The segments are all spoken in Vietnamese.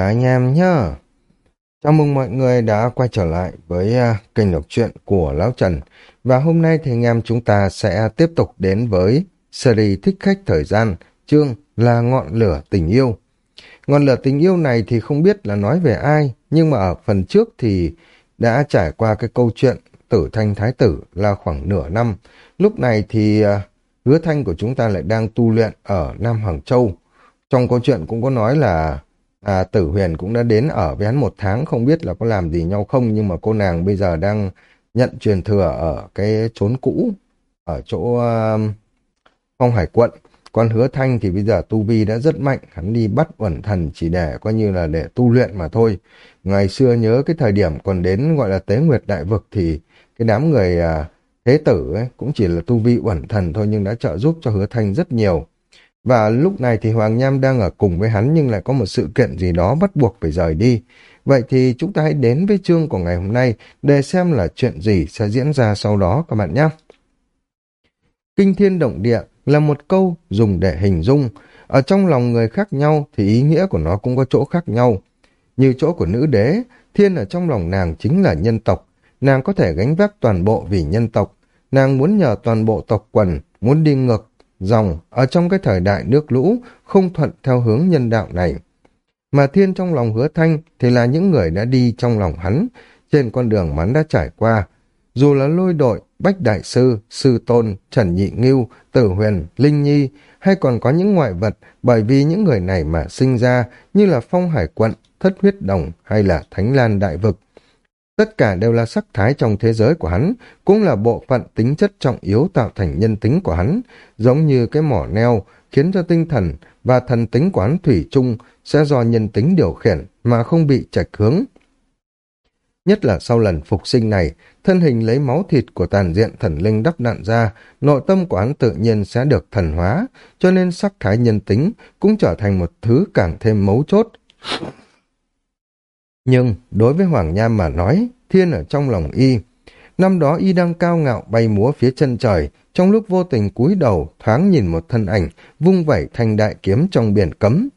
Chào anh em nhá. Chào mừng mọi người đã quay trở lại với uh, kênh đọc truyện của Lão Trần. Và hôm nay thì anh em chúng ta sẽ tiếp tục đến với series Thích Khách Thời Gian, chương là Ngọn Lửa Tình Yêu. Ngọn Lửa Tình Yêu này thì không biết là nói về ai, nhưng mà ở phần trước thì đã trải qua cái câu chuyện Tử Thanh Thái Tử là khoảng nửa năm. Lúc này thì uh, hứa thanh của chúng ta lại đang tu luyện ở Nam Hoàng Châu. Trong câu chuyện cũng có nói là à, Tử Huyền cũng đã đến ở với hắn một tháng, không biết là có làm gì nhau không, nhưng mà cô nàng bây giờ đang nhận truyền thừa ở cái chốn cũ, ở chỗ uh, phong hải quận. Còn hứa thanh thì bây giờ tu vi đã rất mạnh, hắn đi bắt uẩn thần chỉ để coi như là để tu luyện mà thôi. Ngày xưa nhớ cái thời điểm còn đến gọi là tế nguyệt đại vực thì cái đám người uh, thế tử ấy, cũng chỉ là tu vi uẩn thần thôi nhưng đã trợ giúp cho hứa thanh rất nhiều. Và lúc này thì Hoàng Nham đang ở cùng với hắn nhưng lại có một sự kiện gì đó bắt buộc phải rời đi. Vậy thì chúng ta hãy đến với chương của ngày hôm nay để xem là chuyện gì sẽ diễn ra sau đó các bạn nhé. Kinh thiên động địa là một câu dùng để hình dung. Ở trong lòng người khác nhau thì ý nghĩa của nó cũng có chỗ khác nhau. Như chỗ của nữ đế, thiên ở trong lòng nàng chính là nhân tộc. Nàng có thể gánh vác toàn bộ vì nhân tộc. Nàng muốn nhờ toàn bộ tộc quần, muốn đi ngược dòng ở trong cái thời đại nước lũ không thuận theo hướng nhân đạo này. Mà thiên trong lòng hứa thanh thì là những người đã đi trong lòng hắn trên con đường mà hắn đã trải qua. Dù là lôi đội, bách đại sư, sư tôn, trần nhị nghiêu tử huyền, linh nhi hay còn có những ngoại vật bởi vì những người này mà sinh ra như là phong hải quận, thất huyết đồng hay là thánh lan đại vực Tất cả đều là sắc thái trong thế giới của hắn, cũng là bộ phận tính chất trọng yếu tạo thành nhân tính của hắn, giống như cái mỏ neo, khiến cho tinh thần và thần tính quán thủy chung sẽ do nhân tính điều khiển mà không bị chạch hướng. Nhất là sau lần phục sinh này, thân hình lấy máu thịt của tàn diện thần linh đắp nạn ra, nội tâm của hắn tự nhiên sẽ được thần hóa, cho nên sắc thái nhân tính cũng trở thành một thứ càng thêm mấu chốt. Nhưng đối với Hoàng Nham mà nói, thiên ở trong lòng y. Năm đó y đang cao ngạo bay múa phía chân trời, trong lúc vô tình cúi đầu thoáng nhìn một thân ảnh vung vẩy thành đại kiếm trong biển cấm.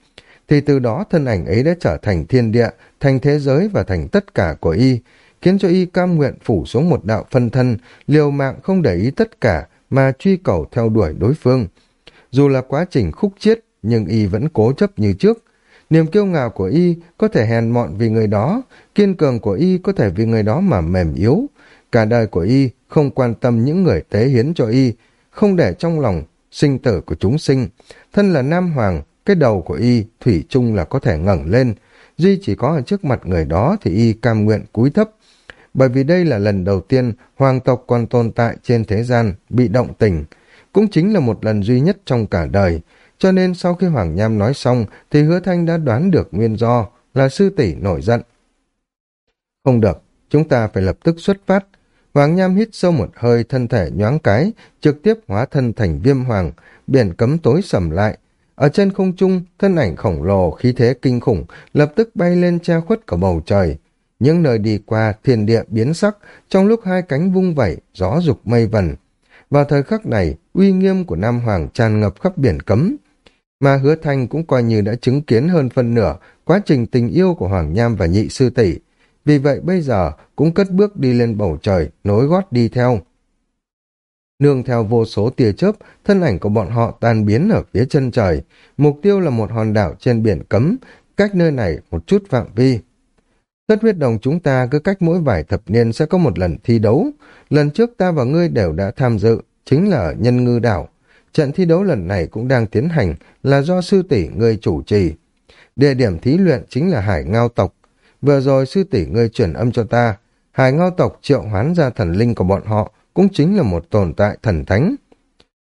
Thì từ đó thân ảnh ấy đã trở thành thiên địa, thành thế giới và thành tất cả của y, khiến cho y cam nguyện phủ xuống một đạo phân thân, liều mạng không để ý tất cả mà truy cầu theo đuổi đối phương. Dù là quá trình khúc chiết, nhưng y vẫn cố chấp như trước, Niềm kiêu ngạo của y có thể hèn mọn vì người đó, kiên cường của y có thể vì người đó mà mềm yếu. Cả đời của y không quan tâm những người tế hiến cho y, không để trong lòng sinh tử của chúng sinh. Thân là Nam Hoàng, cái đầu của y thủy chung là có thể ngẩng lên. Duy chỉ có ở trước mặt người đó thì y cam nguyện cúi thấp. Bởi vì đây là lần đầu tiên hoàng tộc còn tồn tại trên thế gian, bị động tình. Cũng chính là một lần duy nhất trong cả đời, cho nên sau khi Hoàng Nham nói xong thì hứa thanh đã đoán được nguyên do là sư tỷ nổi giận. Không được, chúng ta phải lập tức xuất phát. Hoàng Nham hít sâu một hơi thân thể nhoáng cái, trực tiếp hóa thân thành viêm hoàng, biển cấm tối sầm lại. Ở trên không trung, thân ảnh khổng lồ khí thế kinh khủng lập tức bay lên che khuất cả bầu trời. Những nơi đi qua thiên địa biến sắc, trong lúc hai cánh vung vẩy, gió dục mây vần. Vào thời khắc này, uy nghiêm của Nam Hoàng tràn ngập khắp biển cấm, mà hứa thanh cũng coi như đã chứng kiến hơn phân nửa quá trình tình yêu của Hoàng Nham và nhị sư tỷ. Vì vậy bây giờ cũng cất bước đi lên bầu trời, nối gót đi theo. Nương theo vô số tia chớp, thân ảnh của bọn họ tan biến ở phía chân trời. Mục tiêu là một hòn đảo trên biển cấm, cách nơi này một chút phạm vi. Thất huyết đồng chúng ta cứ cách mỗi vài thập niên sẽ có một lần thi đấu. Lần trước ta và ngươi đều đã tham dự, chính là nhân ngư đảo. Trận thi đấu lần này cũng đang tiến hành là do sư tỷ ngươi chủ trì. Địa điểm thí luyện chính là hải ngao tộc. Vừa rồi sư tỷ ngươi chuyển âm cho ta, hải ngao tộc triệu hoán ra thần linh của bọn họ cũng chính là một tồn tại thần thánh.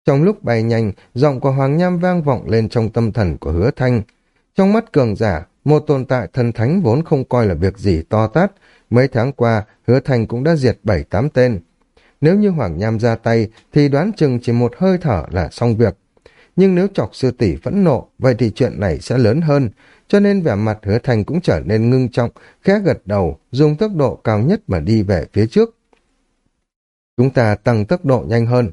Trong lúc bay nhanh, giọng của Hoàng Nham vang vọng lên trong tâm thần của hứa thanh. Trong mắt cường giả, một tồn tại thần thánh vốn không coi là việc gì to tát. Mấy tháng qua, hứa thanh cũng đã diệt bảy tám tên. Nếu như Hoàng Nham ra tay thì đoán chừng chỉ một hơi thở là xong việc. Nhưng nếu chọc sư tỷ phẫn nộ, vậy thì chuyện này sẽ lớn hơn. Cho nên vẻ mặt hứa thành cũng trở nên ngưng trọng, khẽ gật đầu, dùng tốc độ cao nhất mà đi về phía trước. Chúng ta tăng tốc độ nhanh hơn.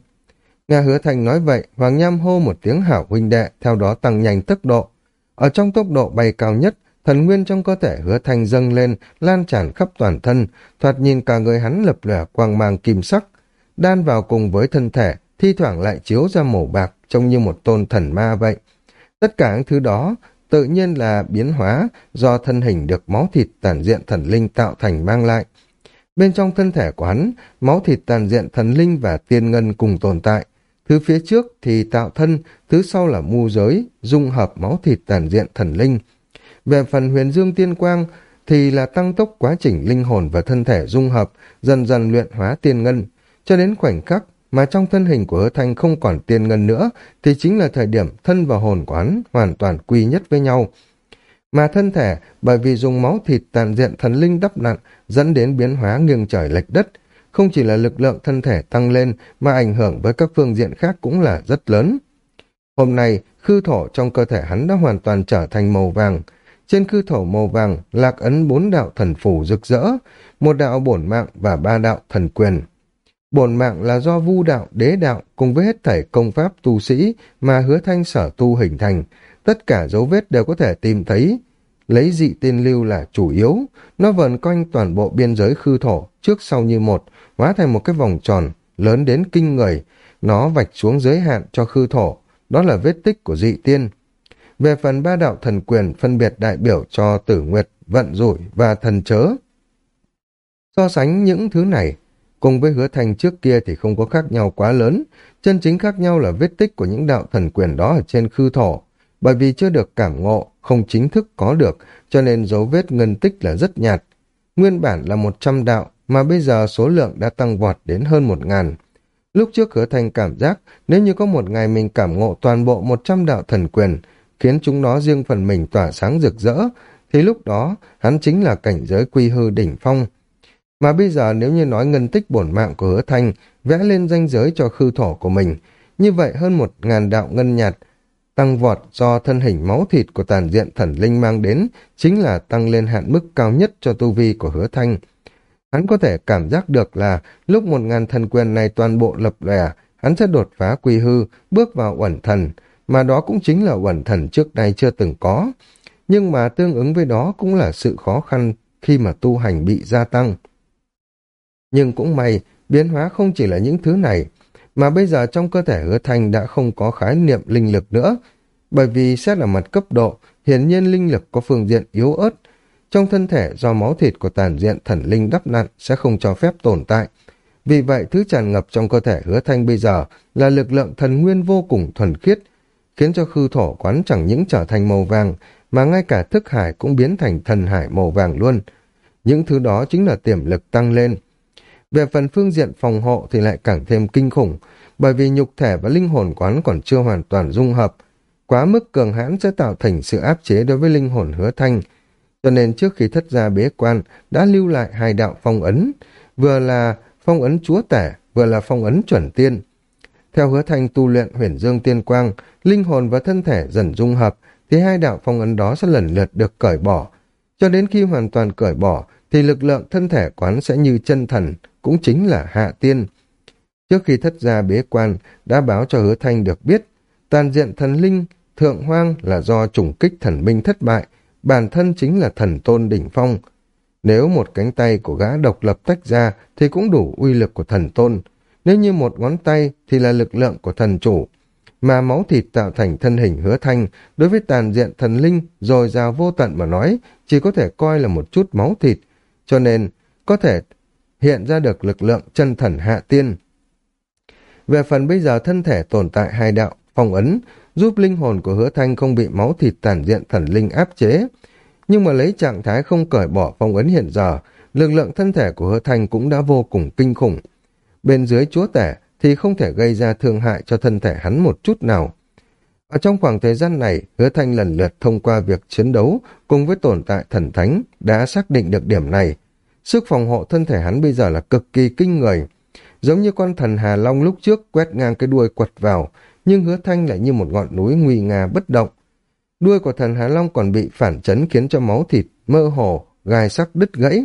Nghe hứa thành nói vậy, Hoàng Nham hô một tiếng hảo huynh đệ, theo đó tăng nhanh tốc độ. Ở trong tốc độ bay cao nhất, thần nguyên trong cơ thể hứa thanh dâng lên, lan tràn khắp toàn thân, thoạt nhìn cả người hắn lập lẻ quang mang kim sắc, đan vào cùng với thân thể, thi thoảng lại chiếu ra màu bạc, trông như một tôn thần ma vậy. Tất cả những thứ đó tự nhiên là biến hóa do thân hình được máu thịt tàn diện thần linh tạo thành mang lại. Bên trong thân thể của hắn, máu thịt tàn diện thần linh và tiên ngân cùng tồn tại. Thứ phía trước thì tạo thân, thứ sau là mu giới, dung hợp máu thịt tàn diện thần linh. Về phần huyền dương tiên quang thì là tăng tốc quá trình linh hồn và thân thể dung hợp, dần dần luyện hóa tiên ngân. Cho đến khoảnh khắc mà trong thân hình của hứa thanh không còn tiên ngân nữa thì chính là thời điểm thân và hồn của hắn hoàn toàn quy nhất với nhau. Mà thân thể bởi vì dùng máu thịt tàn diện thần linh đắp nặn dẫn đến biến hóa nghiêng trời lệch đất, không chỉ là lực lượng thân thể tăng lên mà ảnh hưởng với các phương diện khác cũng là rất lớn. Hôm nay, khư thổ trong cơ thể hắn đã hoàn toàn trở thành màu vàng. Trên khư thổ màu vàng lạc ấn bốn đạo thần phủ rực rỡ, một đạo bổn mạng và ba đạo thần quyền. Bổn mạng là do vu đạo, đế đạo cùng với hết thảy công pháp tu sĩ mà hứa thanh sở tu hình thành. Tất cả dấu vết đều có thể tìm thấy. Lấy dị tiên lưu là chủ yếu. Nó vần quanh toàn bộ biên giới khư thổ, trước sau như một, hóa thành một cái vòng tròn, lớn đến kinh người. Nó vạch xuống giới hạn cho khư thổ. Đó là vết tích của dị tiên. Về phần ba đạo thần quyền phân biệt đại biểu cho tử nguyệt, vận rủi và thần chớ. So sánh những thứ này, Cùng với hứa thành trước kia thì không có khác nhau quá lớn, chân chính khác nhau là vết tích của những đạo thần quyền đó ở trên khư thổ. Bởi vì chưa được cảm ngộ, không chính thức có được, cho nên dấu vết ngân tích là rất nhạt. Nguyên bản là 100 đạo, mà bây giờ số lượng đã tăng vọt đến hơn 1 ngàn. Lúc trước hứa thành cảm giác, nếu như có một ngày mình cảm ngộ toàn bộ 100 đạo thần quyền, khiến chúng nó riêng phần mình tỏa sáng rực rỡ, thì lúc đó hắn chính là cảnh giới quy hư đỉnh phong, mà bây giờ nếu như nói ngân tích bổn mạng của hứa thanh vẽ lên danh giới cho khư thổ của mình, như vậy hơn một ngàn đạo ngân nhạt tăng vọt do thân hình máu thịt của tàn diện thần linh mang đến chính là tăng lên hạn mức cao nhất cho tu vi của hứa thanh. Hắn có thể cảm giác được là lúc một ngàn thần quyền này toàn bộ lập lòe, hắn sẽ đột phá quy hư, bước vào uẩn thần, mà đó cũng chính là uẩn thần trước nay chưa từng có. Nhưng mà tương ứng với đó cũng là sự khó khăn khi mà tu hành bị gia tăng. Nhưng cũng may, biến hóa không chỉ là những thứ này, mà bây giờ trong cơ thể hứa thanh đã không có khái niệm linh lực nữa, bởi vì xét ở mặt cấp độ, hiển nhiên linh lực có phương diện yếu ớt. Trong thân thể do máu thịt của tàn diện thần linh đắp nặn sẽ không cho phép tồn tại. Vì vậy, thứ tràn ngập trong cơ thể hứa thanh bây giờ là lực lượng thần nguyên vô cùng thuần khiết, khiến cho khư thổ quán chẳng những trở thành màu vàng, mà ngay cả thức hải cũng biến thành thần hải màu vàng luôn. Những thứ đó chính là tiềm lực tăng lên, về phần phương diện phòng hộ thì lại càng thêm kinh khủng, bởi vì nhục thể và linh hồn quán còn chưa hoàn toàn dung hợp. Quá mức cường hãn sẽ tạo thành sự áp chế đối với linh hồn hứa thanh. Cho nên trước khi thất gia bế quan đã lưu lại hai đạo phong ấn, vừa là phong ấn chúa tể, vừa là phong ấn chuẩn tiên. Theo hứa thanh tu luyện huyền dương tiên quang, linh hồn và thân thể dần dung hợp, thì hai đạo phong ấn đó sẽ lần lượt được cởi bỏ. Cho đến khi hoàn toàn cởi bỏ, thì lực lượng thân thể quán sẽ như chân thần, cũng chính là hạ tiên. Trước khi thất gia bế quan, đã báo cho hứa thanh được biết, toàn diện thần linh, thượng hoang là do trùng kích thần minh thất bại, bản thân chính là thần tôn đỉnh phong. Nếu một cánh tay của gã độc lập tách ra thì cũng đủ uy lực của thần tôn. Nếu như một ngón tay thì là lực lượng của thần chủ. Mà máu thịt tạo thành thân hình hứa thanh đối với tàn diện thần linh rồi rào vô tận mà nói chỉ có thể coi là một chút máu thịt. Cho nên có thể hiện ra được lực lượng chân thần hạ tiên. Về phần bây giờ thân thể tồn tại hai đạo, phong ấn, giúp linh hồn của hứa thanh không bị máu thịt tàn diện thần linh áp chế. Nhưng mà lấy trạng thái không cởi bỏ phong ấn hiện giờ, lực lượng thân thể của hứa thanh cũng đã vô cùng kinh khủng. Bên dưới chúa tể thì không thể gây ra thương hại cho thân thể hắn một chút nào. Ở trong khoảng thời gian này, hứa thanh lần lượt thông qua việc chiến đấu cùng với tồn tại thần thánh đã xác định được điểm này, Sức phòng hộ thân thể hắn bây giờ là cực kỳ kinh người. Giống như con thần Hà Long lúc trước quét ngang cái đuôi quật vào, nhưng hứa thanh lại như một ngọn núi nguy nga bất động. Đuôi của thần Hà Long còn bị phản chấn khiến cho máu thịt, mơ hồ, gai sắc đứt gãy.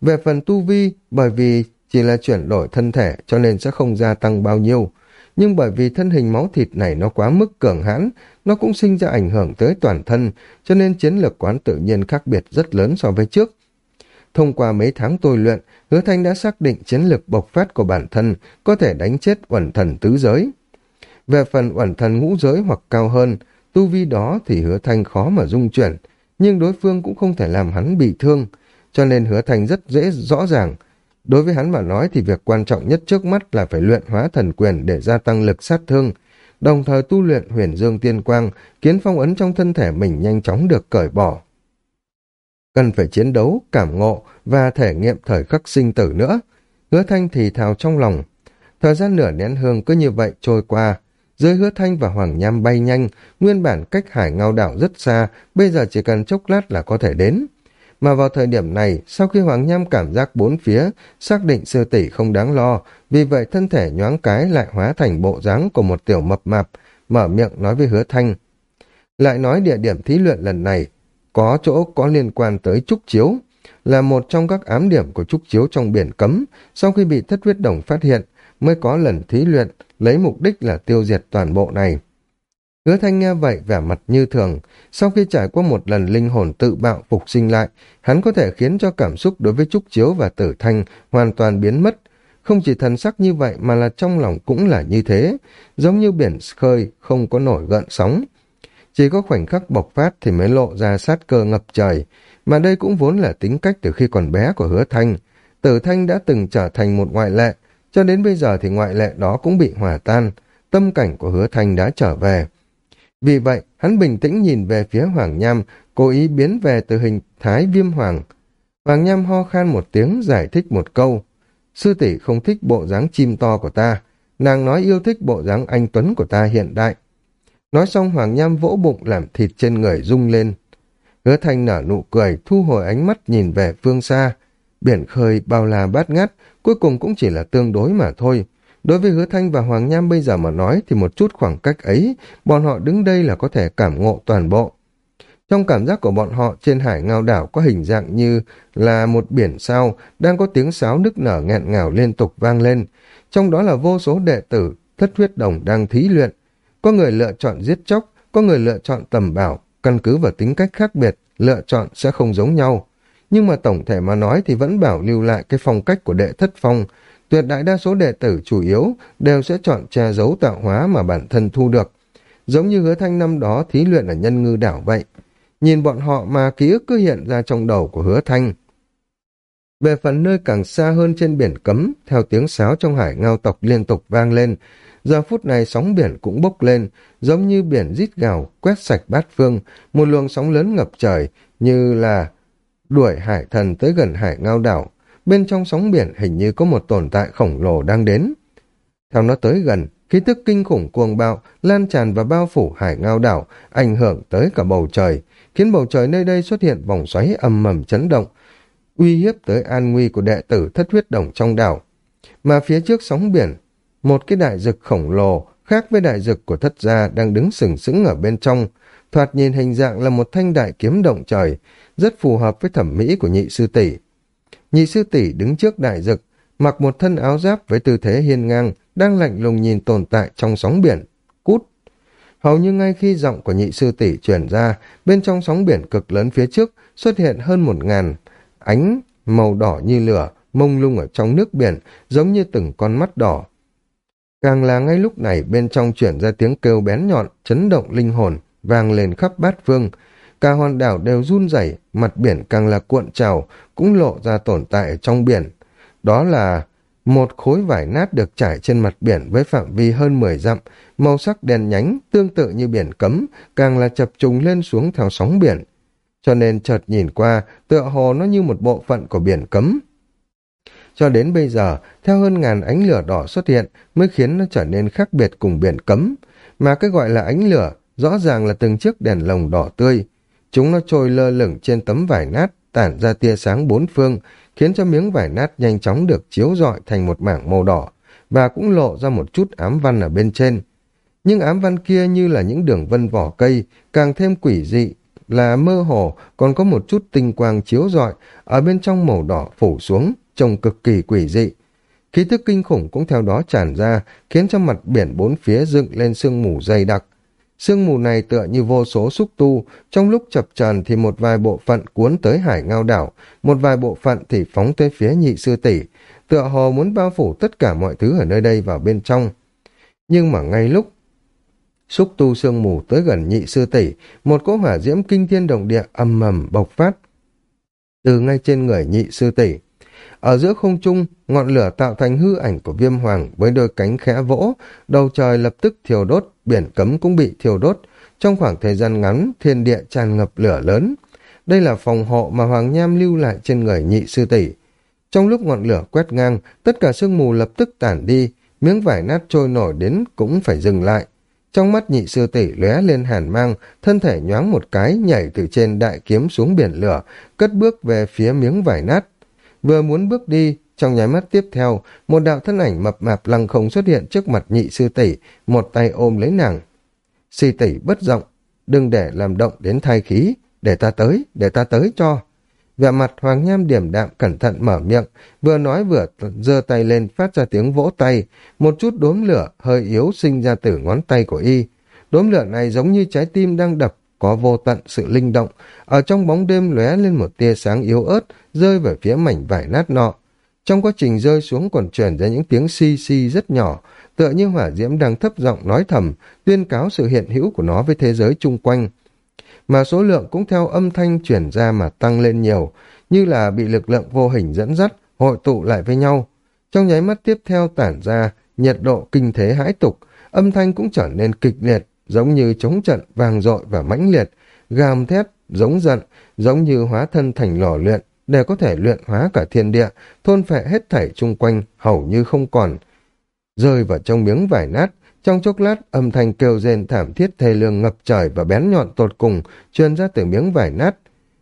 Về phần tu vi, bởi vì chỉ là chuyển đổi thân thể cho nên sẽ không gia tăng bao nhiêu. nhưng bởi vì thân hình máu thịt này nó quá mức cường hãn, nó cũng sinh ra ảnh hưởng tới toàn thân, cho nên chiến lược quán tự nhiên khác biệt rất lớn so với trước. Thông qua mấy tháng tôi luyện, Hứa Thanh đã xác định chiến lược bộc phát của bản thân có thể đánh chết uẩn thần tứ giới. Về phần uẩn thần ngũ giới hoặc cao hơn, tu vi đó thì Hứa Thanh khó mà dung chuyển, nhưng đối phương cũng không thể làm hắn bị thương, cho nên Hứa Thanh rất dễ rõ ràng. Đối với hắn mà nói thì việc quan trọng nhất trước mắt là phải luyện hóa thần quyền để gia tăng lực sát thương, đồng thời tu luyện huyền dương tiên quang, kiến phong ấn trong thân thể mình nhanh chóng được cởi bỏ. Cần phải chiến đấu, cảm ngộ và thể nghiệm thời khắc sinh tử nữa. Hứa thanh thì thào trong lòng. Thời gian nửa nén hương cứ như vậy trôi qua. Dưới hứa thanh và hoàng nham bay nhanh, nguyên bản cách hải ngao đảo rất xa, bây giờ chỉ cần chốc lát là có thể đến. Mà vào thời điểm này, sau khi Hoàng Nham cảm giác bốn phía, xác định sư tỷ không đáng lo, vì vậy thân thể nhoáng cái lại hóa thành bộ dáng của một tiểu mập mạp, mở miệng nói với hứa thanh. Lại nói địa điểm thí luyện lần này, có chỗ có liên quan tới Trúc Chiếu, là một trong các ám điểm của Trúc Chiếu trong biển cấm, sau khi bị thất huyết đồng phát hiện, mới có lần thí luyện, lấy mục đích là tiêu diệt toàn bộ này. Hứa thanh nghe vậy vẻ mặt như thường, sau khi trải qua một lần linh hồn tự bạo phục sinh lại, hắn có thể khiến cho cảm xúc đối với Trúc Chiếu và Tử Thanh hoàn toàn biến mất. Không chỉ thần sắc như vậy mà là trong lòng cũng là như thế, giống như biển khơi không có nổi gợn sóng. Chỉ có khoảnh khắc bộc phát thì mới lộ ra sát cơ ngập trời, mà đây cũng vốn là tính cách từ khi còn bé của hứa thanh. Tử Thanh đã từng trở thành một ngoại lệ, cho đến bây giờ thì ngoại lệ đó cũng bị hòa tan, tâm cảnh của hứa thanh đã trở về. Vì vậy, hắn bình tĩnh nhìn về phía Hoàng Nham, cố ý biến về từ hình thái viêm hoàng. Hoàng Nham ho khan một tiếng giải thích một câu. Sư tỷ không thích bộ dáng chim to của ta. Nàng nói yêu thích bộ dáng anh Tuấn của ta hiện đại. Nói xong Hoàng Nham vỗ bụng làm thịt trên người rung lên. Hứa thanh nở nụ cười, thu hồi ánh mắt nhìn về phương xa. Biển khơi bao la bát ngát, cuối cùng cũng chỉ là tương đối mà thôi. Đối với Hứa Thanh và Hoàng Nham bây giờ mà nói thì một chút khoảng cách ấy, bọn họ đứng đây là có thể cảm ngộ toàn bộ. Trong cảm giác của bọn họ trên hải ngao đảo có hình dạng như là một biển sao đang có tiếng sáo nức nở nghẹn ngào liên tục vang lên. Trong đó là vô số đệ tử, thất huyết đồng đang thí luyện. Có người lựa chọn giết chóc, có người lựa chọn tầm bảo, căn cứ vào tính cách khác biệt, lựa chọn sẽ không giống nhau. Nhưng mà tổng thể mà nói thì vẫn bảo lưu lại cái phong cách của đệ thất phong, tuyệt đại đa số đệ tử chủ yếu đều sẽ chọn che giấu tạo hóa mà bản thân thu được. Giống như hứa thanh năm đó thí luyện ở nhân ngư đảo vậy. Nhìn bọn họ mà ký ức cứ hiện ra trong đầu của hứa thanh. Về phần nơi càng xa hơn trên biển cấm, theo tiếng sáo trong hải ngao tộc liên tục vang lên, giờ phút này sóng biển cũng bốc lên, giống như biển rít gào, quét sạch bát phương, một luồng sóng lớn ngập trời, như là đuổi hải thần tới gần hải ngao đảo, bên trong sóng biển hình như có một tồn tại khổng lồ đang đến. Theo nó tới gần, khí tức kinh khủng cuồng bạo lan tràn và bao phủ hải ngao đảo, ảnh hưởng tới cả bầu trời, khiến bầu trời nơi đây xuất hiện vòng xoáy âm mầm chấn động, uy hiếp tới an nguy của đệ tử thất huyết đồng trong đảo. Mà phía trước sóng biển, một cái đại dực khổng lồ khác với đại dực của thất gia đang đứng sừng sững ở bên trong, thoạt nhìn hình dạng là một thanh đại kiếm động trời, rất phù hợp với thẩm mỹ của nhị sư tỷ. Nhị sư tỷ đứng trước đại dực, mặc một thân áo giáp với tư thế hiên ngang, đang lạnh lùng nhìn tồn tại trong sóng biển. Cút! Hầu như ngay khi giọng của nhị sư tỷ truyền ra, bên trong sóng biển cực lớn phía trước xuất hiện hơn một ngàn ánh màu đỏ như lửa, mông lung ở trong nước biển, giống như từng con mắt đỏ. Càng là ngay lúc này bên trong chuyển ra tiếng kêu bén nhọn, chấn động linh hồn, vang lên khắp bát phương, Cả hòn đảo đều run rẩy, mặt biển càng là cuộn trào, cũng lộ ra tồn tại ở trong biển. Đó là một khối vải nát được trải trên mặt biển với phạm vi hơn 10 dặm, màu sắc đen nhánh, tương tự như biển cấm, càng là chập trùng lên xuống theo sóng biển. Cho nên chợt nhìn qua, tựa hồ nó như một bộ phận của biển cấm. Cho đến bây giờ, theo hơn ngàn ánh lửa đỏ xuất hiện mới khiến nó trở nên khác biệt cùng biển cấm. Mà cái gọi là ánh lửa, rõ ràng là từng chiếc đèn lồng đỏ tươi, Chúng nó trôi lơ lửng trên tấm vải nát, tản ra tia sáng bốn phương, khiến cho miếng vải nát nhanh chóng được chiếu rọi thành một mảng màu đỏ, và cũng lộ ra một chút ám văn ở bên trên. Nhưng ám văn kia như là những đường vân vỏ cây, càng thêm quỷ dị, là mơ hồ, còn có một chút tinh quang chiếu rọi, ở bên trong màu đỏ phủ xuống, trông cực kỳ quỷ dị. khí thức kinh khủng cũng theo đó tràn ra, khiến cho mặt biển bốn phía dựng lên sương mù dày đặc. Sương mù này tựa như vô số xúc tu, trong lúc chập tràn thì một vài bộ phận cuốn tới hải ngao đảo, một vài bộ phận thì phóng tới phía nhị sư tỷ, tựa hồ muốn bao phủ tất cả mọi thứ ở nơi đây vào bên trong. Nhưng mà ngay lúc xúc tu sương mù tới gần nhị sư tỷ, một cỗ hỏa diễm kinh thiên động địa âm mầm bộc phát từ ngay trên người nhị sư tỷ. Ở giữa không trung, ngọn lửa tạo thành hư ảnh của viêm hoàng với đôi cánh khẽ vỗ, đầu trời lập tức thiêu đốt, biển cấm cũng bị thiêu đốt. Trong khoảng thời gian ngắn, thiên địa tràn ngập lửa lớn. Đây là phòng hộ mà Hoàng Nham lưu lại trên người nhị sư tỷ. Trong lúc ngọn lửa quét ngang, tất cả sương mù lập tức tản đi, miếng vải nát trôi nổi đến cũng phải dừng lại. Trong mắt nhị sư tỷ lóe lên hàn mang, thân thể nhoáng một cái nhảy từ trên đại kiếm xuống biển lửa, cất bước về phía miếng vải nát. Vừa muốn bước đi, trong nháy mắt tiếp theo, một đạo thân ảnh mập mạp lăng không xuất hiện trước mặt nhị sư tỷ, một tay ôm lấy nàng. Sư tỷ bất giọng, đừng để làm động đến thai khí, để ta tới, để ta tới cho. Vẻ mặt Hoàng Nham điểm đạm cẩn thận mở miệng, vừa nói vừa giơ tay lên phát ra tiếng vỗ tay, một chút đốm lửa hơi yếu sinh ra từ ngón tay của y. Đốm lửa này giống như trái tim đang đập, có vô tận sự linh động, ở trong bóng đêm lóe lên một tia sáng yếu ớt, rơi về phía mảnh vải nát nọ. Trong quá trình rơi xuống còn truyền ra những tiếng xi xi rất nhỏ, tựa như hỏa diễm đang thấp giọng nói thầm, tuyên cáo sự hiện hữu của nó với thế giới chung quanh mà số lượng cũng theo âm thanh chuyển ra mà tăng lên nhiều, như là bị lực lượng vô hình dẫn dắt, hội tụ lại với nhau. Trong nháy mắt tiếp theo tản ra, nhiệt độ kinh thế hãi tục, âm thanh cũng trở nên kịch liệt, giống như chống trận vàng dội và mãnh liệt, gàm thét, giống giận, giống như hóa thân thành lò luyện, để có thể luyện hóa cả thiên địa, thôn phệ hết thảy chung quanh, hầu như không còn. Rơi vào trong miếng vải nát, trong chốc lát, âm thanh kêu rên thảm thiết thê lương ngập trời và bén nhọn tột cùng truyền ra từ miếng vải nát.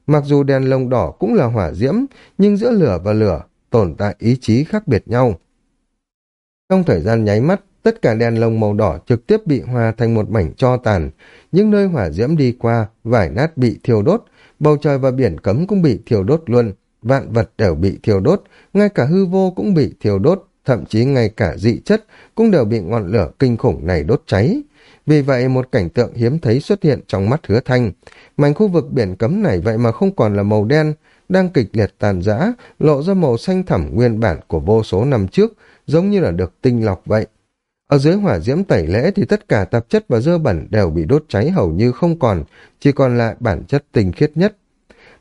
Mặc dù đèn lồng đỏ cũng là hỏa diễm, nhưng giữa lửa và lửa tồn tại ý chí khác biệt nhau. Trong thời gian nháy mắt, tất cả đèn lồng màu đỏ trực tiếp bị hòa thành một mảnh cho tàn. Những nơi hỏa diễm đi qua, vải nát bị thiêu đốt, bầu trời và biển cấm cũng bị thiêu đốt luôn. Vạn vật đều bị thiêu đốt, ngay cả hư vô cũng bị thiêu đốt, thậm chí ngay cả dị chất cũng đều bị ngọn lửa kinh khủng này đốt cháy. Vì vậy một cảnh tượng hiếm thấy xuất hiện trong mắt hứa thanh. Mảnh khu vực biển cấm này vậy mà không còn là màu đen, đang kịch liệt tàn rã, lộ ra màu xanh thẳm nguyên bản của vô số năm trước, giống như là được tinh lọc vậy. Ở dưới hỏa diễm tẩy lễ thì tất cả tạp chất và dơ bẩn đều bị đốt cháy hầu như không còn, chỉ còn lại bản chất tinh khiết nhất.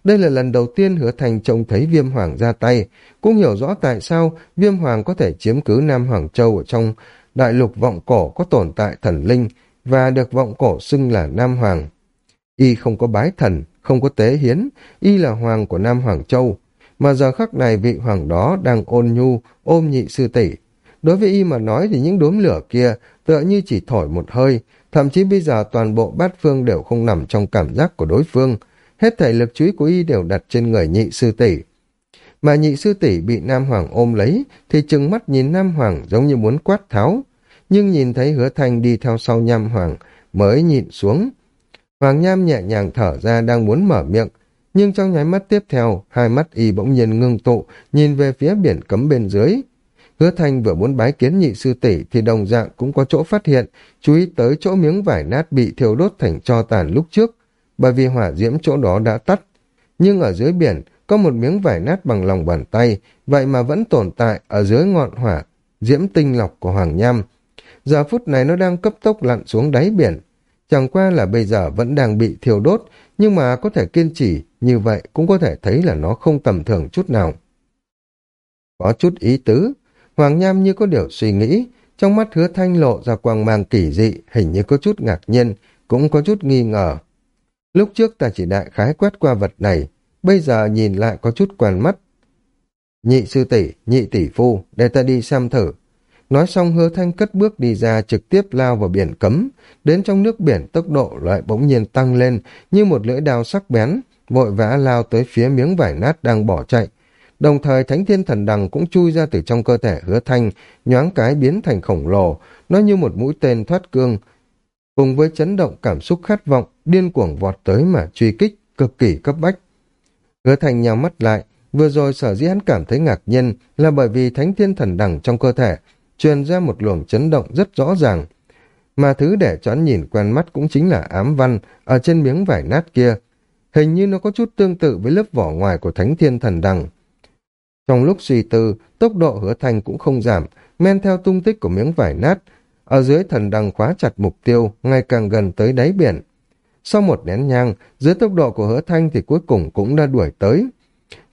Đây là lần đầu tiên hứa thành trông thấy viêm hoàng ra tay, cũng hiểu rõ tại sao viêm hoàng có thể chiếm cứ Nam Hoàng Châu ở trong đại lục vọng cổ có tồn tại thần linh và được vọng cổ xưng là Nam Hoàng. Y không có bái thần, không có tế hiến, Y là hoàng của Nam Hoàng Châu, mà giờ khắc này vị hoàng đó đang ôn nhu, ôm nhị sư tỷ. Đối với Y mà nói thì những đốm lửa kia tựa như chỉ thổi một hơi, thậm chí bây giờ toàn bộ bát phương đều không nằm trong cảm giác của đối phương, hết thảy lực chú ý của y đều đặt trên người nhị sư tỷ. Mà nhị sư tỷ bị Nam Hoàng ôm lấy, thì chừng mắt nhìn Nam Hoàng giống như muốn quát tháo. Nhưng nhìn thấy hứa thanh đi theo sau Nham Hoàng, mới nhịn xuống. Hoàng Nham nhẹ nhàng thở ra đang muốn mở miệng, nhưng trong nháy mắt tiếp theo, hai mắt y bỗng nhiên ngưng tụ, nhìn về phía biển cấm bên dưới. Hứa Thanh vừa muốn bái kiến nhị sư tỷ thì đồng dạng cũng có chỗ phát hiện, chú ý tới chỗ miếng vải nát bị thiêu đốt thành cho tàn lúc trước, bởi vì hỏa diễm chỗ đó đã tắt. Nhưng ở dưới biển có một miếng vải nát bằng lòng bàn tay, vậy mà vẫn tồn tại ở dưới ngọn hỏa diễm tinh lọc của Hoàng Nham. Giờ phút này nó đang cấp tốc lặn xuống đáy biển. Chẳng qua là bây giờ vẫn đang bị thiêu đốt, nhưng mà có thể kiên trì, như vậy cũng có thể thấy là nó không tầm thường chút nào. Có chút ý tứ, Hoàng Nham như có điều suy nghĩ, trong mắt hứa thanh lộ ra quang mang kỳ dị, hình như có chút ngạc nhiên, cũng có chút nghi ngờ. Lúc trước ta chỉ đại khái quét qua vật này, bây giờ nhìn lại có chút quen mắt. Nhị sư tỷ, nhị tỷ phu, để ta đi xem thử. Nói xong hứa thanh cất bước đi ra trực tiếp lao vào biển cấm, đến trong nước biển tốc độ lại bỗng nhiên tăng lên như một lưỡi đao sắc bén, vội vã lao tới phía miếng vải nát đang bỏ chạy. Đồng thời thánh thiên thần đằng cũng chui ra từ trong cơ thể hứa thanh, nhoáng cái biến thành khổng lồ, nó như một mũi tên thoát cương, cùng với chấn động cảm xúc khát vọng, điên cuồng vọt tới mà truy kích, cực kỳ cấp bách. Hứa thành nhào mắt lại, Vừa rồi sở dĩ hắn cảm thấy ngạc nhiên là bởi vì thánh thiên thần đằng trong cơ thể truyền ra một luồng chấn động rất rõ ràng. Mà thứ để cho hắn nhìn quen mắt cũng chính là ám văn ở trên miếng vải nát kia. Hình như nó có chút tương tự với lớp vỏ ngoài của thánh thiên thần đằng. Trong lúc suy tư, tốc độ hứa thanh cũng không giảm, men theo tung tích của miếng vải nát. Ở dưới thần đằng khóa chặt mục tiêu, ngày càng gần tới đáy biển. Sau một nén nhang, dưới tốc độ của hứa thanh thì cuối cùng cũng đã đuổi tới.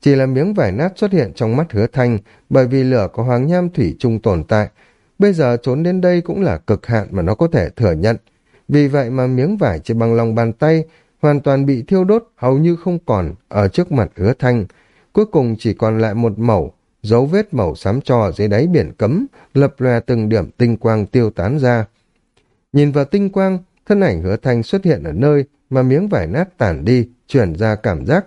Chỉ là miếng vải nát xuất hiện trong mắt hứa thanh bởi vì lửa có hoàng nham thủy chung tồn tại. Bây giờ trốn đến đây cũng là cực hạn mà nó có thể thừa nhận. Vì vậy mà miếng vải trên bằng lòng bàn tay hoàn toàn bị thiêu đốt hầu như không còn ở trước mặt hứa thanh. Cuối cùng chỉ còn lại một mẩu, dấu vết màu xám cho dưới đáy biển cấm, lập lòe từng điểm tinh quang tiêu tán ra. Nhìn vào tinh quang, thân ảnh hứa thanh xuất hiện ở nơi mà miếng vải nát tản đi, chuyển ra cảm giác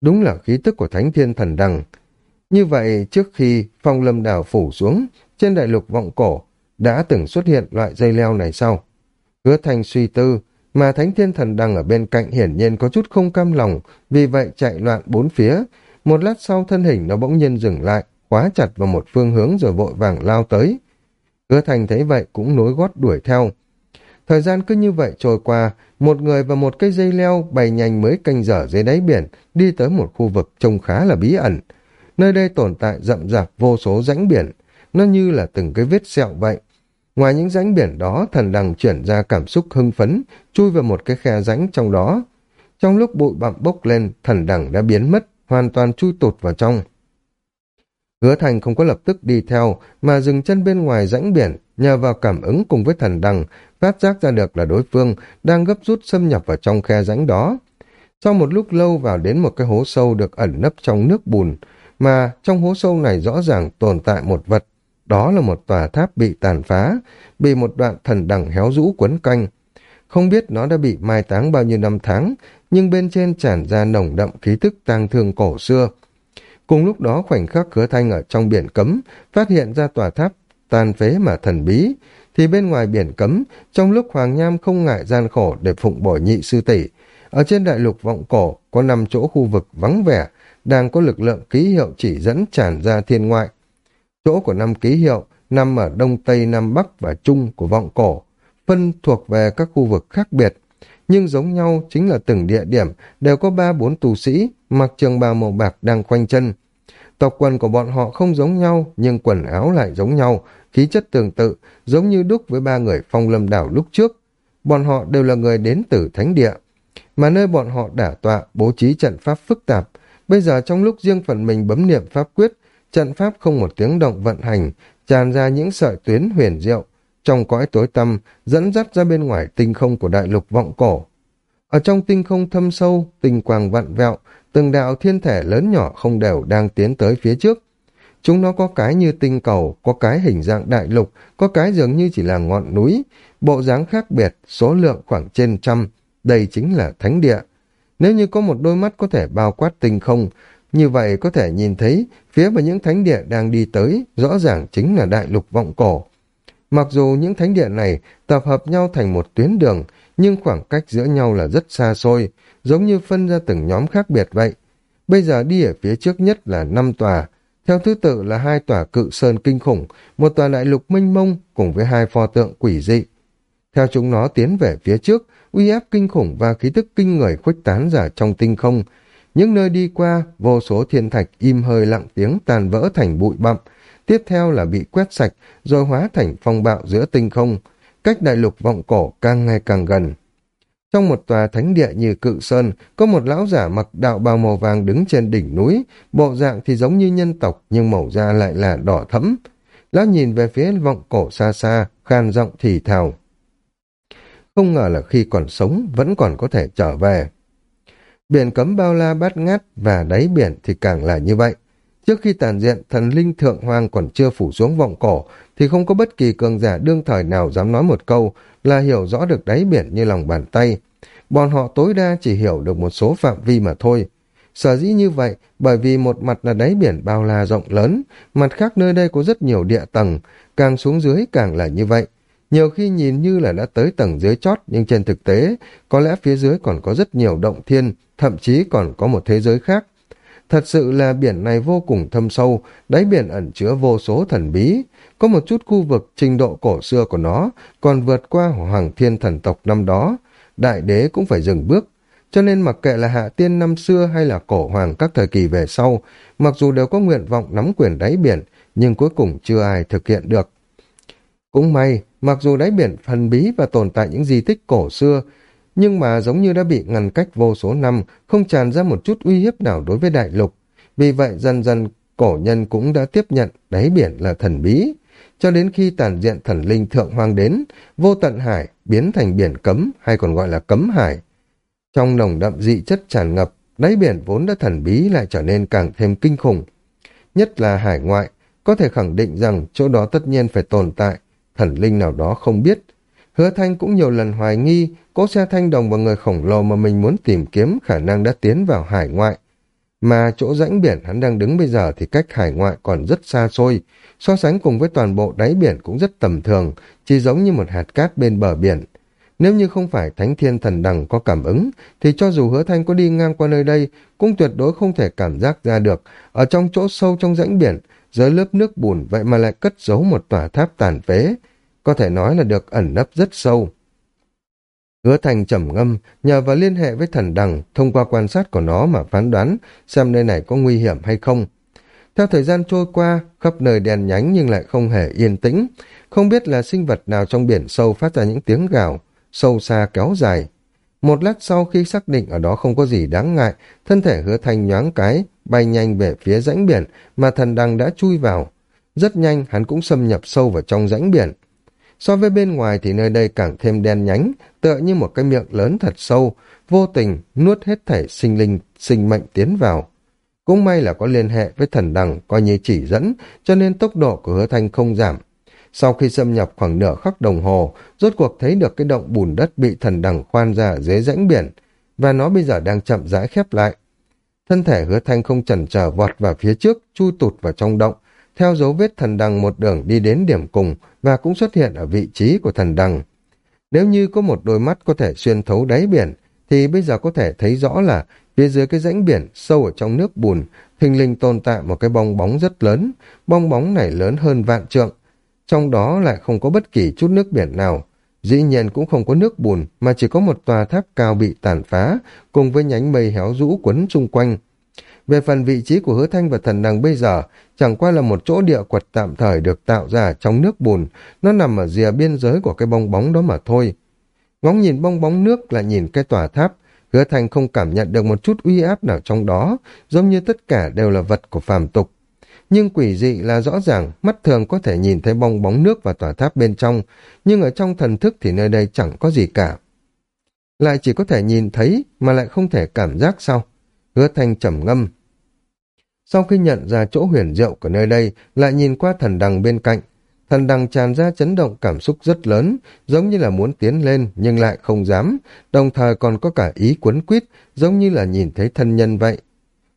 Đúng là khí tức của thánh thiên thần đằng. Như vậy, trước khi phong lâm đảo phủ xuống, trên đại lục vọng cổ, đã từng xuất hiện loại dây leo này sau. Hứa thanh suy tư, mà thánh thiên thần đằng ở bên cạnh hiển nhiên có chút không cam lòng, vì vậy chạy loạn bốn phía. Một lát sau thân hình nó bỗng nhiên dừng lại, khóa chặt vào một phương hướng rồi vội vàng lao tới. Hứa thành thấy vậy cũng nối gót đuổi theo. Thời gian cứ như vậy trôi qua, một người và một cây dây leo bày nhanh mới canh dở dưới đáy biển, đi tới một khu vực trông khá là bí ẩn. Nơi đây tồn tại rậm rạp vô số rãnh biển, nó như là từng cái vết sẹo vậy. Ngoài những rãnh biển đó, thần đằng chuyển ra cảm xúc hưng phấn, chui vào một cái khe rãnh trong đó. Trong lúc bụi bặm bốc lên, thần đằng đã biến mất, hoàn toàn chui tụt vào trong. Hứa Thành không có lập tức đi theo, mà dừng chân bên ngoài rãnh biển, nhờ vào cảm ứng cùng với thần đằng, phát giác ra được là đối phương đang gấp rút xâm nhập vào trong khe rãnh đó. Sau một lúc lâu vào đến một cái hố sâu được ẩn nấp trong nước bùn, mà trong hố sâu này rõ ràng tồn tại một vật. Đó là một tòa tháp bị tàn phá, bị một đoạn thần đằng héo rũ quấn canh. Không biết nó đã bị mai táng bao nhiêu năm tháng, nhưng bên trên tràn ra nồng đậm khí thức tang thương cổ xưa. Cùng lúc đó khoảnh khắc hứa thanh ở trong biển cấm, phát hiện ra tòa tháp tàn phế mà thần bí, thì bên ngoài biển cấm, trong lúc Hoàng Nham không ngại gian khổ để phụng bổ nhị sư tỷ, ở trên đại lục vọng cổ có năm chỗ khu vực vắng vẻ, đang có lực lượng ký hiệu chỉ dẫn tràn ra thiên ngoại. Chỗ của năm ký hiệu nằm ở đông tây nam bắc và trung của vọng cổ, phân thuộc về các khu vực khác biệt, nhưng giống nhau chính là từng địa điểm đều có ba bốn tù sĩ mặc trường bào màu bạc đang khoanh chân. Tộc quần của bọn họ không giống nhau nhưng quần áo lại giống nhau, khí chất tương tự, giống như đúc với ba người phong lâm đảo lúc trước. Bọn họ đều là người đến từ thánh địa. Mà nơi bọn họ đả tọa, bố trí trận pháp phức tạp. Bây giờ trong lúc riêng phần mình bấm niệm pháp quyết, trận pháp không một tiếng động vận hành, tràn ra những sợi tuyến huyền diệu, trong cõi tối tăm dẫn dắt ra bên ngoài tinh không của đại lục vọng cổ. Ở trong tinh không thâm sâu, tinh quang vặn vẹo, từng đạo thiên thể lớn nhỏ không đều đang tiến tới phía trước. Chúng nó có cái như tinh cầu, có cái hình dạng đại lục, có cái dường như chỉ là ngọn núi, bộ dáng khác biệt, số lượng khoảng trên trăm, đây chính là thánh địa. Nếu như có một đôi mắt có thể bao quát tinh không, như vậy có thể nhìn thấy phía mà những thánh địa đang đi tới, rõ ràng chính là đại lục vọng cổ. Mặc dù những thánh địa này tập hợp nhau thành một tuyến đường, nhưng khoảng cách giữa nhau là rất xa xôi, giống như phân ra từng nhóm khác biệt vậy. Bây giờ đi ở phía trước nhất là năm tòa, theo thứ tự là hai tòa cự sơn kinh khủng, một tòa đại lục minh mông cùng với hai pho tượng quỷ dị. Theo chúng nó tiến về phía trước, uy áp kinh khủng và khí tức kinh người khuếch tán ra trong tinh không. Những nơi đi qua, vô số thiên thạch im hơi lặng tiếng tàn vỡ thành bụi bặm, tiếp theo là bị quét sạch, rồi hóa thành phong bạo giữa tinh không, cách đại lục vọng cổ càng ngày càng gần. Trong một tòa thánh địa như cự sơn, có một lão giả mặc đạo bào màu vàng đứng trên đỉnh núi, bộ dạng thì giống như nhân tộc nhưng màu da lại là đỏ thẫm. Lão nhìn về phía vọng cổ xa xa, khan giọng thì thào. Không ngờ là khi còn sống vẫn còn có thể trở về. Biển cấm bao la bát ngát và đáy biển thì càng là như vậy. Trước khi tàn diện thần linh thượng hoàng còn chưa phủ xuống vọng cổ thì không có bất kỳ cường giả đương thời nào dám nói một câu là hiểu rõ được đáy biển như lòng bàn tay. Bọn họ tối đa chỉ hiểu được một số phạm vi mà thôi. Sở dĩ như vậy bởi vì một mặt là đáy biển bao la rộng lớn, mặt khác nơi đây có rất nhiều địa tầng, càng xuống dưới càng là như vậy. Nhiều khi nhìn như là đã tới tầng dưới chót nhưng trên thực tế có lẽ phía dưới còn có rất nhiều động thiên, thậm chí còn có một thế giới khác. Thật sự là biển này vô cùng thâm sâu, đáy biển ẩn chứa vô số thần bí. Có một chút khu vực trình độ cổ xưa của nó còn vượt qua hoàng thiên thần tộc năm đó. Đại đế cũng phải dừng bước. Cho nên mặc kệ là hạ tiên năm xưa hay là cổ hoàng các thời kỳ về sau, mặc dù đều có nguyện vọng nắm quyền đáy biển, nhưng cuối cùng chưa ai thực hiện được. Cũng may, mặc dù đáy biển thần bí và tồn tại những di tích cổ xưa, nhưng mà giống như đã bị ngăn cách vô số năm, không tràn ra một chút uy hiếp nào đối với đại lục. Vì vậy dần dần cổ nhân cũng đã tiếp nhận đáy biển là thần bí. Cho đến khi tàn diện thần linh thượng hoang đến, vô tận hải biến thành biển cấm hay còn gọi là cấm hải. Trong nồng đậm dị chất tràn ngập, đáy biển vốn đã thần bí lại trở nên càng thêm kinh khủng. Nhất là hải ngoại, có thể khẳng định rằng chỗ đó tất nhiên phải tồn tại, thần linh nào đó không biết. Hứa Thanh cũng nhiều lần hoài nghi cỗ xe thanh đồng và người khổng lồ mà mình muốn tìm kiếm khả năng đã tiến vào hải ngoại. Mà chỗ rãnh biển hắn đang đứng bây giờ thì cách hải ngoại còn rất xa xôi, so sánh cùng với toàn bộ đáy biển cũng rất tầm thường, chỉ giống như một hạt cát bên bờ biển. Nếu như không phải Thánh Thiên Thần Đằng có cảm ứng, thì cho dù hứa thanh có đi ngang qua nơi đây, cũng tuyệt đối không thể cảm giác ra được. Ở trong chỗ sâu trong rãnh biển, dưới lớp nước bùn vậy mà lại cất giấu một tòa tháp tàn phế. Có thể nói là được ẩn nấp rất sâu. Hứa thành trầm ngâm, nhờ vào liên hệ với thần đằng, thông qua quan sát của nó mà phán đoán xem nơi này có nguy hiểm hay không. Theo thời gian trôi qua, khắp nơi đèn nhánh nhưng lại không hề yên tĩnh. Không biết là sinh vật nào trong biển sâu phát ra những tiếng gào, sâu xa kéo dài. Một lát sau khi xác định ở đó không có gì đáng ngại, thân thể hứa Thanh nhoáng cái, bay nhanh về phía rãnh biển mà thần đằng đã chui vào. Rất nhanh hắn cũng xâm nhập sâu vào trong rãnh biển. So với bên ngoài thì nơi đây càng thêm đen nhánh, tựa như một cái miệng lớn thật sâu, vô tình nuốt hết thể sinh linh, sinh mệnh tiến vào. Cũng may là có liên hệ với thần đằng, coi như chỉ dẫn, cho nên tốc độ của hứa thanh không giảm. Sau khi xâm nhập khoảng nửa khắc đồng hồ, rốt cuộc thấy được cái động bùn đất bị thần đằng khoan ra dưới rãnh biển, và nó bây giờ đang chậm rãi khép lại. Thân thể hứa thanh không chần chờ vọt vào phía trước, chui tụt vào trong động, theo dấu vết thần đằng một đường đi đến điểm cùng và cũng xuất hiện ở vị trí của thần đằng. Nếu như có một đôi mắt có thể xuyên thấu đáy biển, thì bây giờ có thể thấy rõ là phía dưới cái rãnh biển sâu ở trong nước bùn, thình linh tồn tại một cái bong bóng rất lớn, bong bóng này lớn hơn vạn trượng. Trong đó lại không có bất kỳ chút nước biển nào, dĩ nhiên cũng không có nước bùn mà chỉ có một tòa tháp cao bị tàn phá cùng với nhánh mây héo rũ quấn xung quanh. Về phần vị trí của hứa thanh và thần đằng bây giờ, chẳng qua là một chỗ địa quật tạm thời được tạo ra trong nước bùn, nó nằm ở rìa biên giới của cái bong bóng đó mà thôi. Ngóng nhìn bong bóng nước là nhìn cái tòa tháp, hứa thanh không cảm nhận được một chút uy áp nào trong đó, giống như tất cả đều là vật của phàm tục. Nhưng quỷ dị là rõ ràng, mắt thường có thể nhìn thấy bong bóng nước và tòa tháp bên trong, nhưng ở trong thần thức thì nơi đây chẳng có gì cả. Lại chỉ có thể nhìn thấy mà lại không thể cảm giác sao? Hứa thanh trầm ngâm. Sau khi nhận ra chỗ huyền diệu của nơi đây, lại nhìn qua thần đằng bên cạnh. Thần đằng tràn ra chấn động cảm xúc rất lớn, giống như là muốn tiến lên nhưng lại không dám, đồng thời còn có cả ý quấn quýt, giống như là nhìn thấy thân nhân vậy.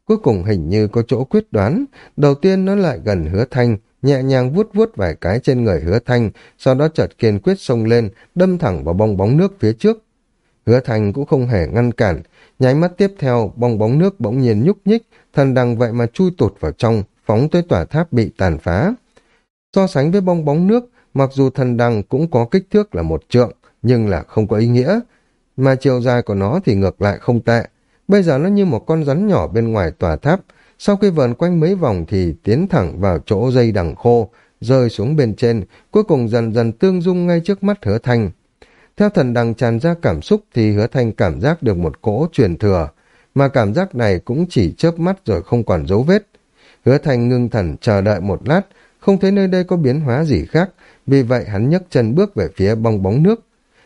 Cuối cùng hình như có chỗ quyết đoán, đầu tiên nó lại gần hứa thanh, nhẹ nhàng vuốt vuốt vài cái trên người hứa thanh, sau đó chợt kiên quyết xông lên, đâm thẳng vào bong bóng nước phía trước. Hứa thanh cũng không hề ngăn cản, Nháy mắt tiếp theo, bong bóng nước bỗng nhiên nhúc nhích, thần đằng vậy mà chui tụt vào trong, phóng tới tòa tháp bị tàn phá. So sánh với bong bóng nước, mặc dù thần đằng cũng có kích thước là một trượng, nhưng là không có ý nghĩa. Mà chiều dài của nó thì ngược lại không tệ. Bây giờ nó như một con rắn nhỏ bên ngoài tòa tháp, sau khi vờn quanh mấy vòng thì tiến thẳng vào chỗ dây đằng khô, rơi xuống bên trên, cuối cùng dần dần tương dung ngay trước mắt hứa thanh. Theo thần đằng tràn ra cảm xúc thì hứa thanh cảm giác được một cỗ truyền thừa, mà cảm giác này cũng chỉ chớp mắt rồi không còn dấu vết. Hứa thanh ngưng thần chờ đợi một lát, không thấy nơi đây có biến hóa gì khác, vì vậy hắn nhấc chân bước về phía bong bóng nước.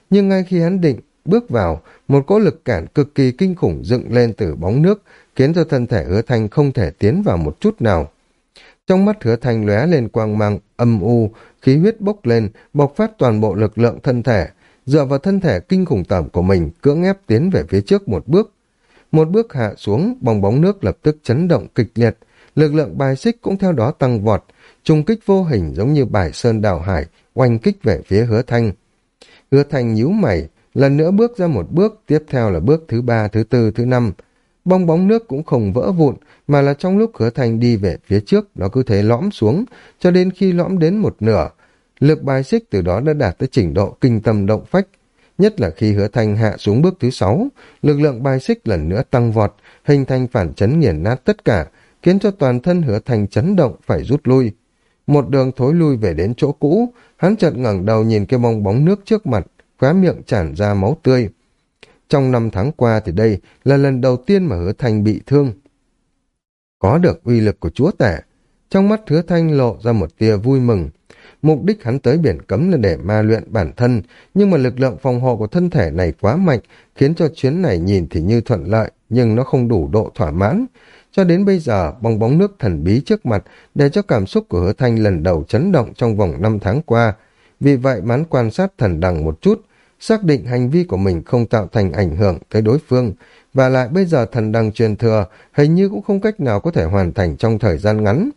Nhưng ngay khi hắn định bước vào, một cỗ lực cản cực kỳ kinh khủng dựng lên từ bóng nước, khiến cho thân thể hứa thanh không thể tiến vào một chút nào. Trong mắt hứa thanh lóe lên quang mang âm u, khí huyết bốc lên, bộc phát toàn bộ lực lượng thân thể, dựa vào thân thể kinh khủng tẩm của mình cưỡng ép tiến về phía trước một bước. Một bước hạ xuống, bong bóng nước lập tức chấn động kịch liệt, lực lượng bài xích cũng theo đó tăng vọt, trùng kích vô hình giống như bài sơn đào hải, oanh kích về phía hứa thanh. Hứa thanh nhíu mày, lần nữa bước ra một bước, tiếp theo là bước thứ ba, thứ tư, thứ năm. bong bóng nước cũng không vỡ vụn, mà là trong lúc hứa thành đi về phía trước, nó cứ thế lõm xuống, cho đến khi lõm đến một nửa. Lực bài xích từ đó đã đạt tới trình độ kinh tâm động phách, nhất là khi hứa thành hạ xuống bước thứ sáu, lực lượng bài xích lần nữa tăng vọt, hình thành phản chấn nghiền nát tất cả, khiến cho toàn thân hứa thành chấn động phải rút lui. Một đường thối lui về đến chỗ cũ, hắn chợt ngẩng đầu nhìn cái bong bóng nước trước mặt, khóa miệng tràn ra máu tươi. Trong năm tháng qua thì đây là lần đầu tiên mà hứa thanh bị thương. Có được uy lực của chúa tể, trong mắt hứa thanh lộ ra một tia vui mừng. Mục đích hắn tới biển cấm là để ma luyện bản thân, nhưng mà lực lượng phòng hộ của thân thể này quá mạnh, khiến cho chuyến này nhìn thì như thuận lợi, nhưng nó không đủ độ thỏa mãn. Cho đến bây giờ, bong bóng nước thần bí trước mặt để cho cảm xúc của hứa thanh lần đầu chấn động trong vòng 5 tháng qua. Vì vậy mán quan sát thần đằng một chút, xác định hành vi của mình không tạo thành ảnh hưởng tới đối phương, và lại bây giờ thần đăng truyền thừa hình như cũng không cách nào có thể hoàn thành trong thời gian ngắn.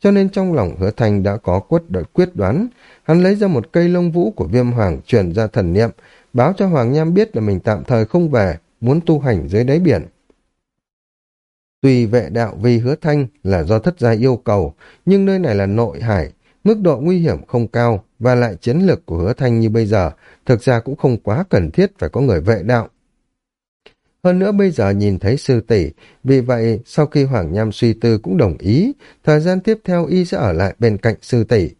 Cho nên trong lòng hứa thanh đã có quyết đợi quyết đoán, hắn lấy ra một cây lông vũ của viêm hoàng truyền ra thần niệm, báo cho Hoàng Nham biết là mình tạm thời không về, muốn tu hành dưới đáy biển. Tùy vệ đạo vì hứa thanh là do thất gia yêu cầu, nhưng nơi này là nội hải, mức độ nguy hiểm không cao và lại chiến lược của hứa thanh như bây giờ thực ra cũng không quá cần thiết phải có người vệ đạo. Hơn nữa bây giờ nhìn thấy sư tỷ, vì vậy sau khi Hoàng Nham suy tư cũng đồng ý, thời gian tiếp theo y sẽ ở lại bên cạnh sư tỷ.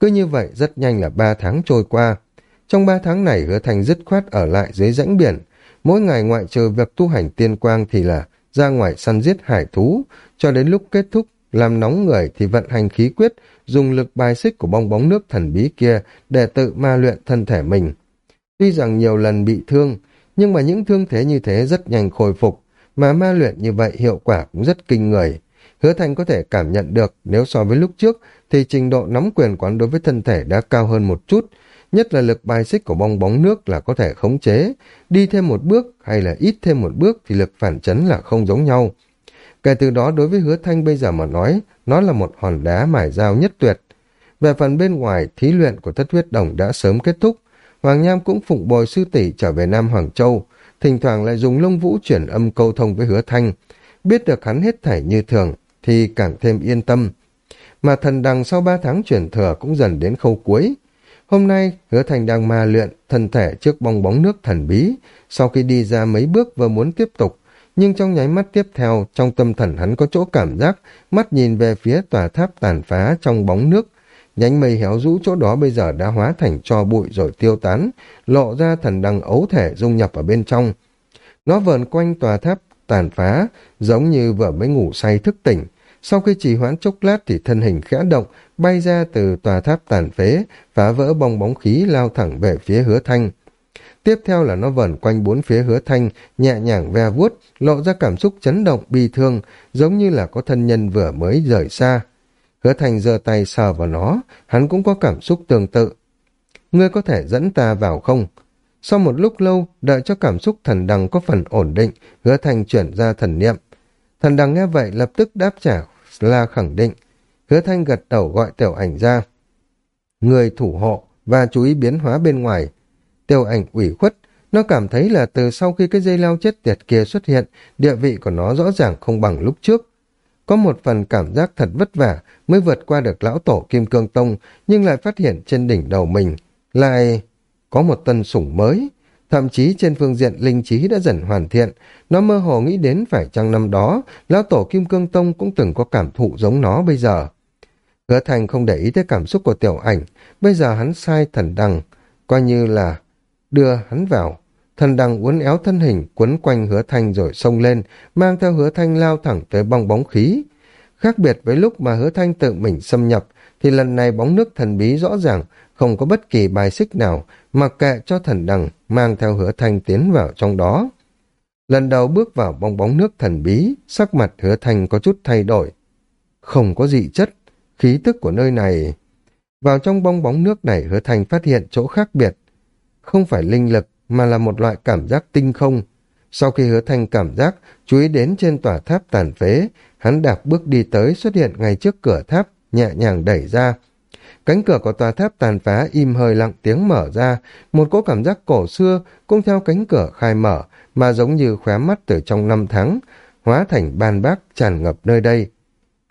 Cứ như vậy rất nhanh là ba tháng trôi qua. Trong ba tháng này hứa thành dứt khoát ở lại dưới rãnh biển. Mỗi ngày ngoại trừ việc tu hành tiên quang thì là ra ngoài săn giết hải thú, cho đến lúc kết thúc làm nóng người thì vận hành khí quyết, dùng lực bài xích của bong bóng nước thần bí kia để tự ma luyện thân thể mình. Tuy rằng nhiều lần bị thương, nhưng mà những thương thế như thế rất nhanh khôi phục, mà ma luyện như vậy hiệu quả cũng rất kinh người. Hứa Thành có thể cảm nhận được nếu so với lúc trước thì trình độ nắm quyền quán đối với thân thể đã cao hơn một chút, nhất là lực bài xích của bong bóng nước là có thể khống chế, đi thêm một bước hay là ít thêm một bước thì lực phản chấn là không giống nhau. Kể từ đó đối với hứa thanh bây giờ mà nói, nó là một hòn đá mài dao nhất tuyệt. Về phần bên ngoài, thí luyện của thất huyết đồng đã sớm kết thúc. Hoàng Nham cũng phụng bồi sư tỷ trở về Nam Hoàng Châu, thỉnh thoảng lại dùng lông vũ chuyển âm câu thông với hứa thanh. Biết được hắn hết thảy như thường, thì càng thêm yên tâm. Mà thần đằng sau ba tháng chuyển thừa cũng dần đến khâu cuối. Hôm nay, hứa Thanh đang ma luyện thân thể trước bong bóng nước thần bí. Sau khi đi ra mấy bước và muốn tiếp tục, nhưng trong nháy mắt tiếp theo, trong tâm thần hắn có chỗ cảm giác, mắt nhìn về phía tòa tháp tàn phá trong bóng nước. Nhánh mây héo rũ chỗ đó bây giờ đã hóa thành cho bụi rồi tiêu tán, lộ ra thần đằng ấu thể dung nhập ở bên trong. Nó vờn quanh tòa tháp tàn phá, giống như vừa mới ngủ say thức tỉnh. Sau khi trì hoãn chốc lát thì thân hình khẽ động, bay ra từ tòa tháp tàn phế, phá vỡ bong bóng khí lao thẳng về phía hứa thanh. Tiếp theo là nó vẩn quanh bốn phía hứa thanh, nhẹ nhàng ve vuốt, lộ ra cảm xúc chấn động bi thương, giống như là có thân nhân vừa mới rời xa. Hứa thanh giơ tay sờ vào nó, hắn cũng có cảm xúc tương tự. Ngươi có thể dẫn ta vào không? Sau một lúc lâu, đợi cho cảm xúc thần đằng có phần ổn định, hứa thanh chuyển ra thần niệm. Thần đằng nghe vậy lập tức đáp trả là khẳng định. Hứa thanh gật đầu gọi tiểu ảnh ra. Người thủ hộ và chú ý biến hóa bên ngoài, Tiêu ảnh ủy khuất, nó cảm thấy là từ sau khi cái dây leo chết tiệt kia xuất hiện, địa vị của nó rõ ràng không bằng lúc trước. Có một phần cảm giác thật vất vả mới vượt qua được lão tổ Kim Cương Tông, nhưng lại phát hiện trên đỉnh đầu mình lại có một tân sủng mới. Thậm chí trên phương diện linh trí đã dần hoàn thiện, nó mơ hồ nghĩ đến phải chăng năm đó, lão tổ Kim Cương Tông cũng từng có cảm thụ giống nó bây giờ. Hứa Thành không để ý tới cảm xúc của tiểu ảnh, bây giờ hắn sai thần đằng, coi như là đưa hắn vào. Thần đằng uốn éo thân hình, quấn quanh hứa thanh rồi xông lên, mang theo hứa thanh lao thẳng tới bong bóng khí. Khác biệt với lúc mà hứa thanh tự mình xâm nhập, thì lần này bóng nước thần bí rõ ràng, không có bất kỳ bài xích nào, mặc kệ cho thần đằng mang theo hứa thanh tiến vào trong đó. Lần đầu bước vào bong bóng nước thần bí, sắc mặt hứa thanh có chút thay đổi. Không có dị chất, khí tức của nơi này... Vào trong bong bóng nước này hứa thanh phát hiện chỗ khác biệt, không phải linh lực mà là một loại cảm giác tinh không. Sau khi hứa thanh cảm giác, chú ý đến trên tòa tháp tàn phế, hắn đạp bước đi tới xuất hiện ngay trước cửa tháp, nhẹ nhàng đẩy ra. Cánh cửa của tòa tháp tàn phá im hơi lặng tiếng mở ra, một cỗ cảm giác cổ xưa cũng theo cánh cửa khai mở, mà giống như khóe mắt từ trong năm tháng, hóa thành ban bác tràn ngập nơi đây.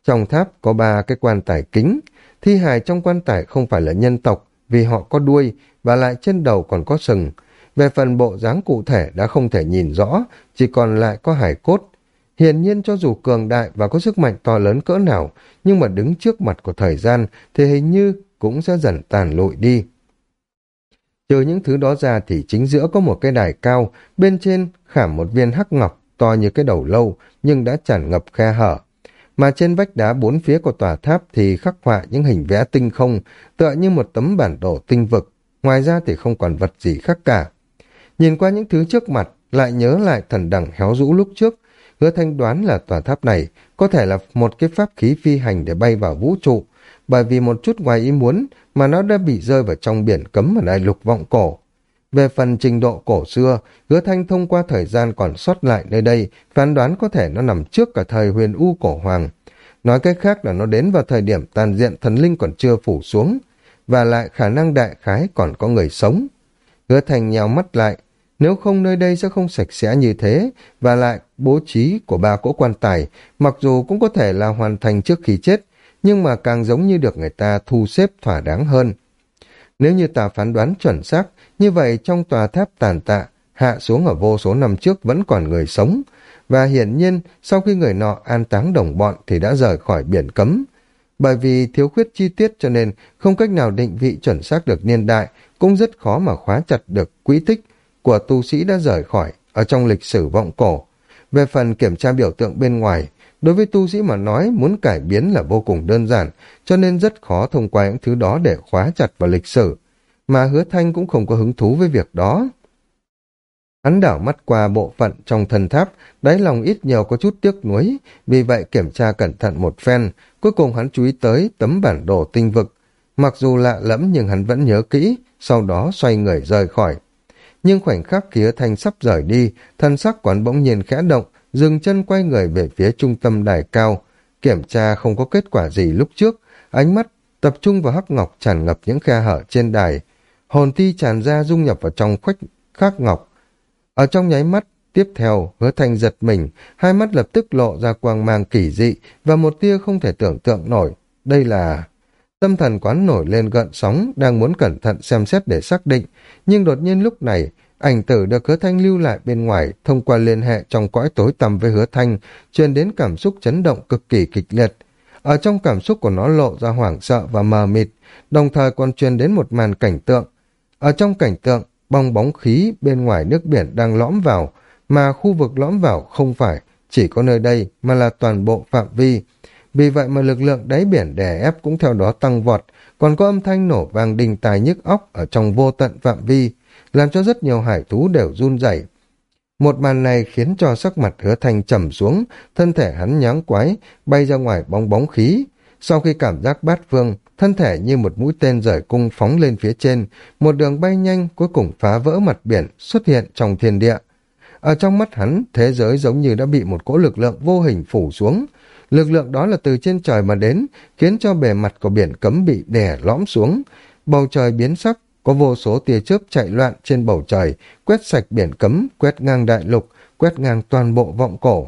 Trong tháp có ba cái quan tài kính, thi hài trong quan tài không phải là nhân tộc vì họ có đuôi và lại trên đầu còn có sừng. Về phần bộ dáng cụ thể đã không thể nhìn rõ, chỉ còn lại có hải cốt. Hiển nhiên cho dù cường đại và có sức mạnh to lớn cỡ nào, nhưng mà đứng trước mặt của thời gian thì hình như cũng sẽ dần tàn lụi đi. Trừ những thứ đó ra thì chính giữa có một cái đài cao, bên trên khảm một viên hắc ngọc to như cái đầu lâu nhưng đã tràn ngập khe hở. Mà trên vách đá bốn phía của tòa tháp thì khắc họa những hình vẽ tinh không, tựa như một tấm bản đồ tinh vực. Ngoài ra thì không còn vật gì khác cả. Nhìn qua những thứ trước mặt, lại nhớ lại thần đẳng héo rũ lúc trước, hứa thanh đoán là tòa tháp này có thể là một cái pháp khí phi hành để bay vào vũ trụ, bởi vì một chút ngoài ý muốn mà nó đã bị rơi vào trong biển cấm ở đại lục vọng cổ. Về phần trình độ cổ xưa, hứa thanh thông qua thời gian còn sót lại nơi đây, phán đoán có thể nó nằm trước cả thời huyền u cổ hoàng. Nói cách khác là nó đến vào thời điểm tàn diện thần linh còn chưa phủ xuống, và lại khả năng đại khái còn có người sống. Hứa thành nhào mắt lại, nếu không nơi đây sẽ không sạch sẽ như thế, và lại bố trí của ba cỗ quan tài, mặc dù cũng có thể là hoàn thành trước khi chết, nhưng mà càng giống như được người ta thu xếp thỏa đáng hơn. Nếu như ta phán đoán chuẩn xác, như vậy trong tòa tháp tàn tạ, hạ xuống ở vô số năm trước vẫn còn người sống, và hiển nhiên sau khi người nọ an táng đồng bọn thì đã rời khỏi biển cấm. Bởi vì thiếu khuyết chi tiết cho nên không cách nào định vị chuẩn xác được niên đại, cũng rất khó mà khóa chặt được quỹ tích của tu sĩ đã rời khỏi ở trong lịch sử vọng cổ. Về phần kiểm tra biểu tượng bên ngoài, đối với tu sĩ mà nói muốn cải biến là vô cùng đơn giản, cho nên rất khó thông qua những thứ đó để khóa chặt vào lịch sử. Mà hứa thanh cũng không có hứng thú với việc đó. Hắn đảo mắt qua bộ phận trong thần tháp, đáy lòng ít nhiều có chút tiếc nuối, vì vậy kiểm tra cẩn thận một phen, cuối cùng hắn chú ý tới tấm bản đồ tinh vực. Mặc dù lạ lẫm nhưng hắn vẫn nhớ kỹ, sau đó xoay người rời khỏi. Nhưng khoảnh khắc kia thanh sắp rời đi, thân sắc quán bỗng nhiên khẽ động, dừng chân quay người về phía trung tâm đài cao. Kiểm tra không có kết quả gì lúc trước, ánh mắt tập trung vào hắc ngọc tràn ngập những khe hở trên đài. Hồn ti tràn ra dung nhập vào trong khuếch khắc ngọc. Ở trong nháy mắt, tiếp theo, hứa thanh giật mình, hai mắt lập tức lộ ra quang mang kỳ dị và một tia không thể tưởng tượng nổi. Đây là... Tâm thần quán nổi lên gợn sóng, đang muốn cẩn thận xem xét để xác định, nhưng đột nhiên lúc này, ảnh tử được hứa thanh lưu lại bên ngoài thông qua liên hệ trong cõi tối tăm với hứa thanh, truyền đến cảm xúc chấn động cực kỳ kịch liệt. Ở trong cảm xúc của nó lộ ra hoảng sợ và mờ mịt, đồng thời còn truyền đến một màn cảnh tượng. Ở trong cảnh tượng, bong bóng khí bên ngoài nước biển đang lõm vào, mà khu vực lõm vào không phải chỉ có nơi đây mà là toàn bộ phạm vi. Vì vậy mà lực lượng đáy biển đè ép cũng theo đó tăng vọt, còn có âm thanh nổ vang đình tài nhức óc ở trong vô tận phạm vi, làm cho rất nhiều hải thú đều run rẩy. Một màn này khiến cho sắc mặt hứa thanh trầm xuống, thân thể hắn nháng quái, bay ra ngoài bóng bóng khí. Sau khi cảm giác bát phương, thân thể như một mũi tên rời cung phóng lên phía trên, một đường bay nhanh cuối cùng phá vỡ mặt biển xuất hiện trong thiên địa. Ở trong mắt hắn, thế giới giống như đã bị một cỗ lực lượng vô hình phủ xuống. Lực lượng đó là từ trên trời mà đến, khiến cho bề mặt của biển cấm bị đè lõm xuống. Bầu trời biến sắc, có vô số tia chớp chạy loạn trên bầu trời, quét sạch biển cấm, quét ngang đại lục, quét ngang toàn bộ vọng cổ.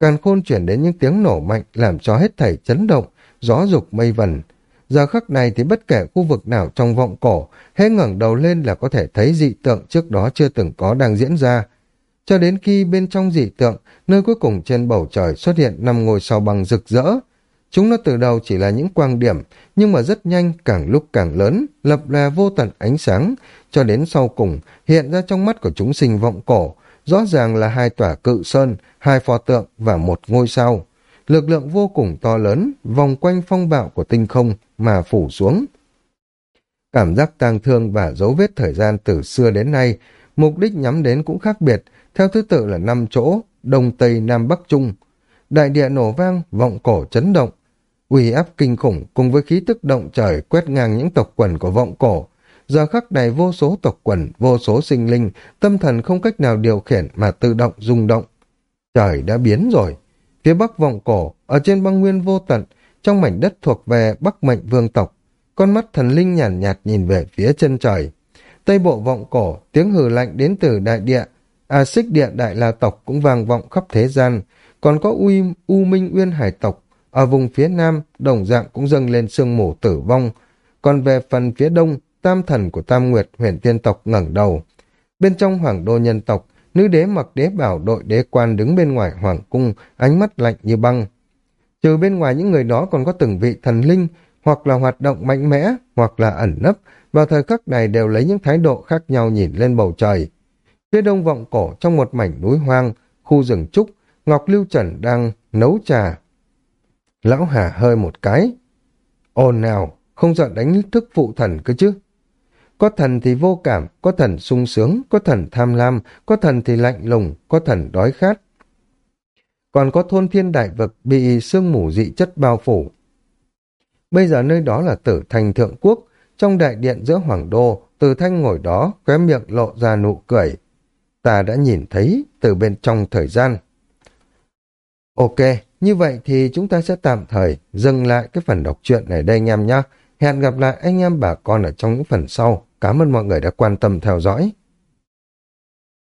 Càn khôn chuyển đến những tiếng nổ mạnh làm cho hết thảy chấn động, gió dục mây vần. Giờ khắc này thì bất kể khu vực nào trong vọng cổ, hễ ngẩng đầu lên là có thể thấy dị tượng trước đó chưa từng có đang diễn ra. Cho đến khi bên trong dị tượng, nơi cuối cùng trên bầu trời xuất hiện năm ngôi sao bằng rực rỡ, Chúng nó từ đầu chỉ là những quang điểm, nhưng mà rất nhanh, càng lúc càng lớn, lập là vô tận ánh sáng, cho đến sau cùng hiện ra trong mắt của chúng sinh vọng cổ, rõ ràng là hai tòa cự sơn, hai pho tượng và một ngôi sao. Lực lượng vô cùng to lớn, vòng quanh phong bạo của tinh không mà phủ xuống. Cảm giác tang thương và dấu vết thời gian từ xưa đến nay, mục đích nhắm đến cũng khác biệt, theo thứ tự là năm chỗ, Đông Tây Nam Bắc Trung. Đại địa nổ vang, vọng cổ chấn động, uy áp kinh khủng cùng với khí tức động trời quét ngang những tộc quần của vọng cổ. Giờ khắc này vô số tộc quần, vô số sinh linh, tâm thần không cách nào điều khiển mà tự động rung động. Trời đã biến rồi. Phía bắc vọng cổ, ở trên băng nguyên vô tận, trong mảnh đất thuộc về bắc mệnh vương tộc, con mắt thần linh nhàn nhạt, nhạt nhìn về phía chân trời. Tây bộ vọng cổ, tiếng hừ lạnh đến từ đại địa, a xích địa đại la tộc cũng vang vọng khắp thế gian, còn có U, U Minh Uyên Hải tộc, ở vùng phía nam, đồng dạng cũng dâng lên sương mù tử vong, còn về phần phía đông, tam thần của Tam Nguyệt huyền tiên tộc ngẩng đầu. Bên trong hoàng đô nhân tộc, nữ đế mặc đế bảo đội đế quan đứng bên ngoài hoàng cung, ánh mắt lạnh như băng. Trừ bên ngoài những người đó còn có từng vị thần linh, hoặc là hoạt động mạnh mẽ, hoặc là ẩn nấp, vào thời khắc này đều lấy những thái độ khác nhau nhìn lên bầu trời. Phía đông vọng cổ trong một mảnh núi hoang, khu rừng trúc, Ngọc Lưu Trần đang nấu trà. Lão Hà hơi một cái. Ồn nào, không giận đánh thức phụ thần cơ chứ. Có thần thì vô cảm, có thần sung sướng, có thần tham lam, có thần thì lạnh lùng, có thần đói khát. Còn có thôn thiên đại vực bị sương mù dị chất bao phủ. Bây giờ nơi đó là tử thành thượng quốc, trong đại điện giữa hoàng đô, từ thanh ngồi đó, khóe miệng lộ ra nụ cười. Ta đã nhìn thấy từ bên trong thời gian. Ok, như vậy thì chúng ta sẽ tạm thời dừng lại cái phần đọc truyện này đây anh em nhé. Hẹn gặp lại anh em bà con ở trong những phần sau. Cảm ơn mọi người đã quan tâm theo dõi.